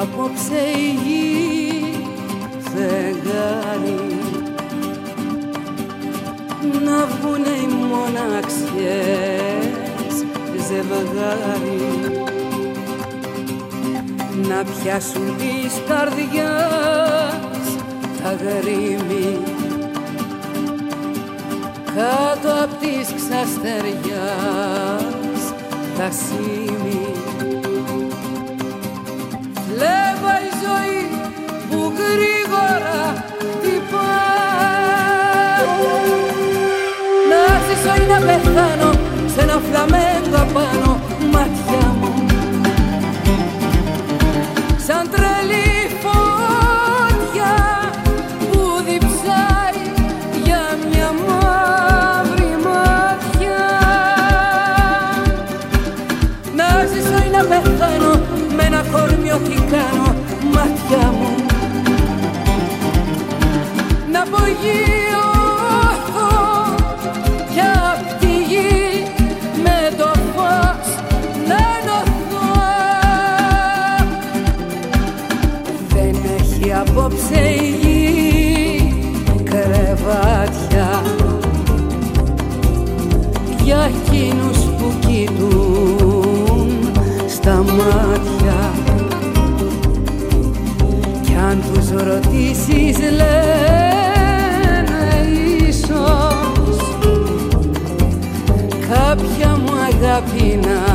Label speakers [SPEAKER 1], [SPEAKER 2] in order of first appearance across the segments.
[SPEAKER 1] απόψε η γη φεγγάρι να βγουνε οι μοναξιές ζευγάρι. Να πιάσουν της καρδιάς τα γρήμη. Κάτω απ' της ξαστεριάς τα σήμη πεθάνω απόψε η γη κρεβάτια για εκείνους που κοιτούν στα μάτια. Κι αν τους ρωτήσεις λένε ίσως κάποια μου αγάπη να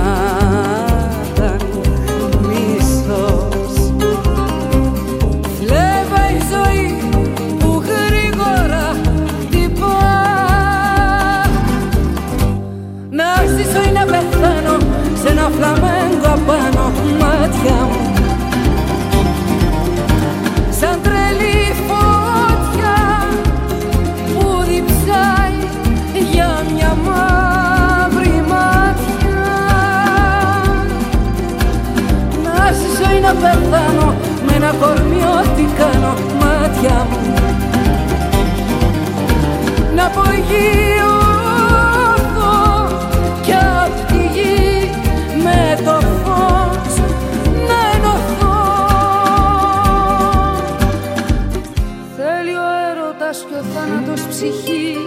[SPEAKER 1] ζήσω ή να πεθάνω με ένα κορμί ό,τι κάνω μάτια μου. Να απογειωθώ κι απ' τη γη με το φως να ενωθώ. Θέλει ο έρωτας και ο θάνατος ψυχή.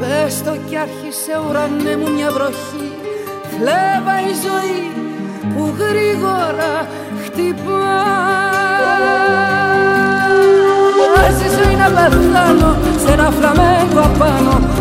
[SPEAKER 1] Πες το κι άρχισε ουρανέ μου μια βροχή. Φλέβα η ζωή που γρήγορα χτυπά Ζήσω ή να πεθάνω σε ένα φλαμέγκο απάνω